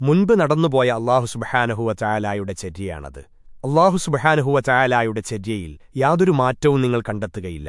മുൻപ് നടന്നുപോയ അള്ളാഹു സുബഹാനഹുവ ചായാലായുടെ ചര്യയാണത് അള്ളാഹു സുബഹാനഹുവ ചായാലായുടെ ചര്യയിൽ യാതൊരു മാറ്റവും നിങ്ങൾ കണ്ടെത്തുകയില്ല.